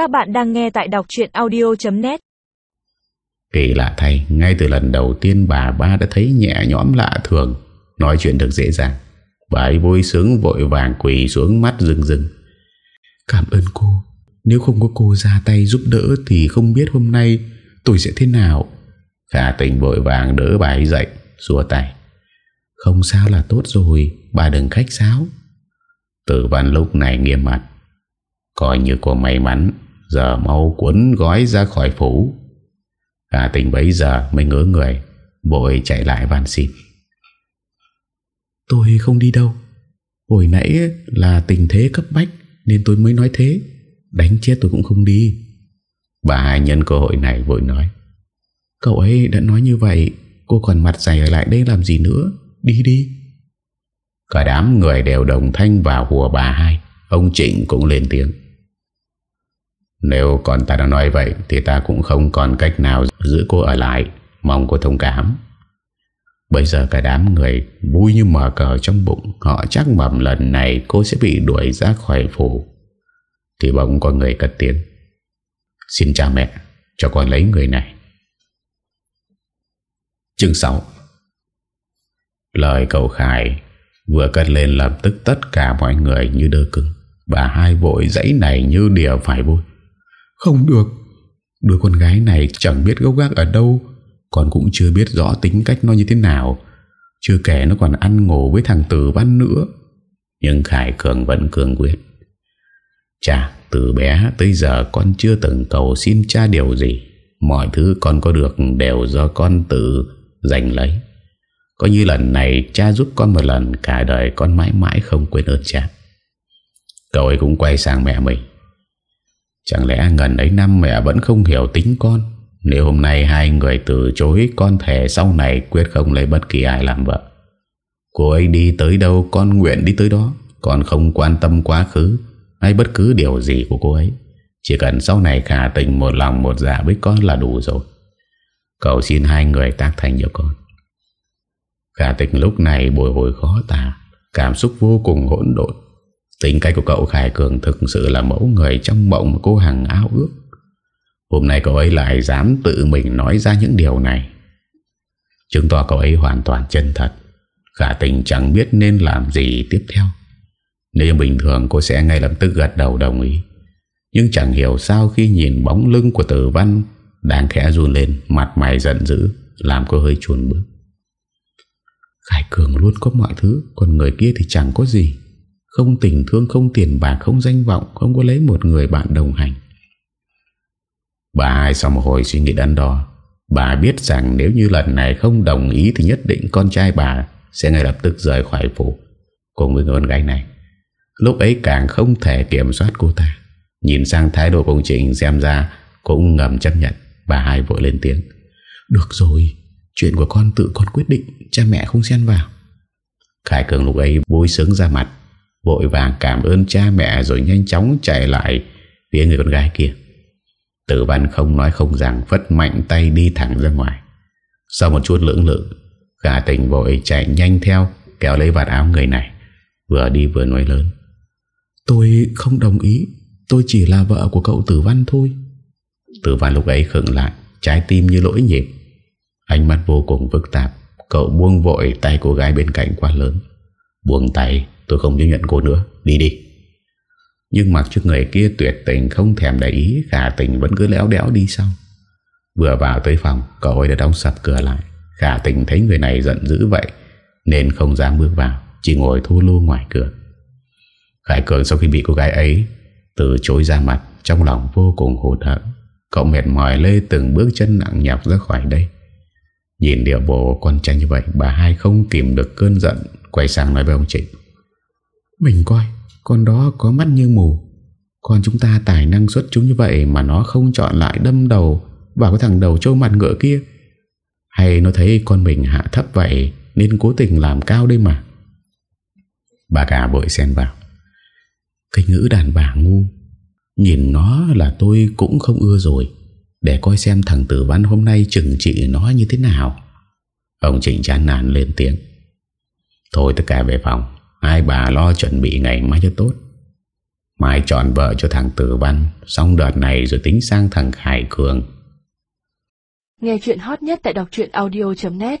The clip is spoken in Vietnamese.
Các bạn đang nghe tại đọc chuyện audio.net Kỳ lạ thay, Ngay từ lần đầu tiên bà ba đã thấy nhẹ nhõm lạ thường. Nói chuyện được dễ dàng. Bà ấy vui sướng vội vàng quỳ xuống mắt rừng rừng Cảm ơn cô. Nếu không có cô ra tay giúp đỡ Thì không biết hôm nay tôi sẽ thế nào. Khả tình vội vàng đỡ bà ấy dậy, Xua tay. Không sao là tốt rồi, Bà đừng khách sáo. Tử văn lúc này nghiêm mặt. Coi như cô may mắn Giờ mau cuốn gói ra khỏi phủ. Khả tình bấy giờ mới ngỡ người Bội chạy lại van xin. Tôi không đi đâu. Hồi nãy là tình thế cấp bách Nên tôi mới nói thế. Đánh chết tôi cũng không đi. Bà hai nhân cơ hội này vội nói. Cậu ấy đã nói như vậy Cô còn mặt dày ở lại đây làm gì nữa? Đi đi. Cả đám người đều đồng thanh vào hùa bà hai. Ông Trịnh cũng lên tiếng nếu còn ta đã nói vậy, Thì ta cũng không còn cách nào giữ cô ở lại. Mong cô thông cảm. Bây giờ cả đám người vui như mở cờ trong bụng. Họ chắc mầm lần này cô sẽ bị đuổi ra khỏi phủ. Thì bỗng có người cất tiếng. Xin cha mẹ, Cho con lấy người này. Chương 6 Lời cậu Khải Vừa cất lên lập tức tất cả mọi người như đơ cứng. Bà hai vội dãy này như đìa phải vui không được. Đứa con gái này chẳng biết gốc gác ở đâu Còn cũng chưa biết rõ tính cách nó như thế nào. Chưa kể nó còn ăn ngủ với thằng Tử Văn nữa. Nhưng Khải Cường vẫn cường quyết. Chà, từ bé tới giờ con chưa từng cầu xin cha điều gì. Mọi thứ con có được đều do con tự giành lấy. Có như lần này cha giúp con một lần, Cả đời con mãi mãi không quên ơn cha. Cậu ấy cũng quay sang mẹ mình. Chẳng lẽ ngần ấy năm mẹ vẫn không hiểu tính con? Nếu hôm nay hai người từ chối, Con thề sau này quyết không lấy bất kỳ ai làm vợ. Cô ấy đi tới đâu, Con nguyện đi tới đó. Con không quan tâm quá khứ, Hay bất cứ điều gì của cô ấy. Chỉ cần sau này khả tình một lòng một dạ với con là đủ rồi. Cậu xin hai người tác thành cho con. Khả tình lúc này bồi hồi khó tả, Cảm xúc vô cùng hỗn độn. Tính cách của cậu Khải Cường thực sự là mẫu người trong mộng mà cô Hằng ao ước. Hôm nay cậu ấy lại dám tự mình nói ra những điều này. Chứng tỏ cậu ấy hoàn toàn chân thật. Khả tình chẳng biết nên làm gì tiếp theo. Nếu bình thường cô sẽ ngay lập tức gật đầu đồng ý. Nhưng chẳng hiểu sao khi nhìn bóng lưng của tử văn Đang khẽ run lên, Mặt mày giận dữ, Làm cô hơi chuồn bước. Khải Cường luôn có mọi thứ, Còn người kia thì chẳng có gì. Không tình thương, không tiền bạc, không danh vọng Không có lấy một người bạn đồng hành. Bà hai sau một hồi suy nghĩ đắn đo Bà biết rằng nếu như lần này không đồng ý Thì nhất định con trai bà Sẽ ngay lập tức rời khỏi phủ Cùng với người con gái này. Lúc ấy càng không thể kiểm soát cô ta. Nhìn sang thái độ công trình xem ra Cũng ngầm chấp nhận Bà hai vội lên tiếng. Được rồi Chuyện của con tự con quyết định Cha mẹ không xen vào. Khải Cường lúc ấy vui sướng ra mặt. Vội vàng cảm ơn cha mẹ Rồi nhanh chóng chạy lại Phía người con gái kia. Tử văn không nói không rằng Phất mạnh tay đi thẳng ra ngoài. Sau một chút lưỡng lự Khả tình vội chạy nhanh theo Kéo lấy vạt áo người này Vừa đi vừa nói lớn. Tôi không đồng ý Tôi chỉ là vợ của cậu Tử Văn thôi. Tử Văn lúc ấy khựng lại Trái tim như lỗi nhịp. Ánh mắt vô cùng phức tạp Cậu buông vội tay cô gái bên cạnh quá lớn. Buông tay tôi không chấp nhận cô nữa. Đi đi. Nhưng mặc trước người kia tuyệt tình không thèm để ý, Khả tình vẫn cứ léo đéo đi sau. Vừa vào tới phòng, Cậu ấy đã đóng sập cửa lại. Khả tình thấy người này giận dữ vậy, Nên không dám bước vào, Chỉ ngồi thu lưu ngoài cửa. Khải Cường sau khi bị cô gái ấy Từ chối ra mặt, Trong lòng vô cùng hụt hẫng. Cậu mệt mỏi lê từng bước chân nặng nhọc ra khỏi đây. Nhìn điệu bộ con trai như vậy, Bà hai không kìm được cơn giận, Quay sang nói với ông Trịnh. Mình coi, Con đó có mắt như mù. Con chúng ta tài năng xuất chúng như vậy Mà nó không chọn lại đâm đầu Vào cái thằng đầu trâu mặt ngựa kia. Hay nó thấy con mình hạ thấp vậy, Nên cố tình làm cao đây mà. Bà cả vội xen vào. Cái ngữ đàn bà ngu, Nhìn nó là tôi cũng không ưa rồi. Để coi xem thằng tử văn hôm nay chừng trị nó như thế nào. Ông Trịnh chán nản lên tiếng. Thôi tất cả về phòng. Hai bà lo chuẩn bị ngày mai cho tốt. Mai chọn vợ cho thằng Tử Văn, Xong đợt này rồi tính sang thằng Khải Cường. Nghe chuyện hot nhất tại đọc audio.net